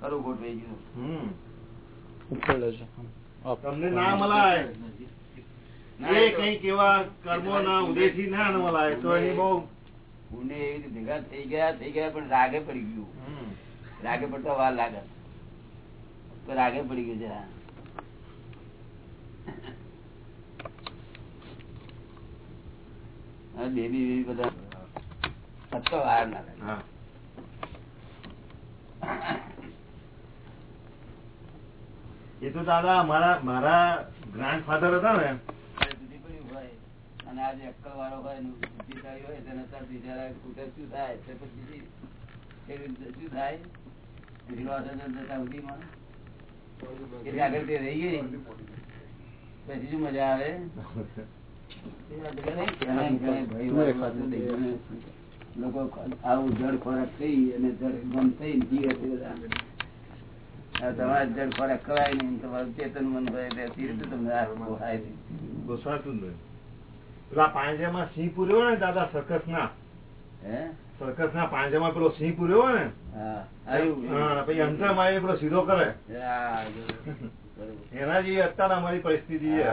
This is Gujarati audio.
ખરું ગોઠવાઈ ગયું. હમ. છે. તમને ના મલાય. એ એ કંઈક એવા કર્મો ના ઉદયથી ના મલાય તો એની બહુ પુણ્ય એવી રીતે ભેગા થઈ ગયા થઈ ગયા પણ રાગે પડી ગયું. રાગે પડતા વાર લાગે. તો રાગે પડી ગયું. હવે બેબી બેબી બધા સત્તો વાર ના લાગે એ તો દાદા અમારા મારા ગ્રાન્ડ ફાધર હતા ને. જુદી પડ્યું હોય અને આજે અક્કલ વાળો હોય બુદ્ધિશાળી હોય તેને તરત બિચારા કૂટે શું થાય? તે પછી શું થાય? ઢીલો હાથે જતા સુધીમાં એટલે આગળ તે રહી ગઈ. પછી શું મજા આવે? લોકો આવું જળ ખોરાક થઈ અને જળ મન થઈ ને જીવે છે બધા. તમારે જળ ખોરાક ખવાય નહીં તમારું ચેતન મન હોય એટલે રીતે તમને આ પોહાય નહીં. નહીં પેલા પાંજરામાં સિંહ પૂર્યો ને દાદા સર્કસ ના હે? સર્કસ ના પાંજરામાં પેલો સિંહ પૂર્યો ને? પછી અંતર મારી પેલો સીધો કરે. એના જે અત્યારે અમારી પરિસ્થિતિ છે.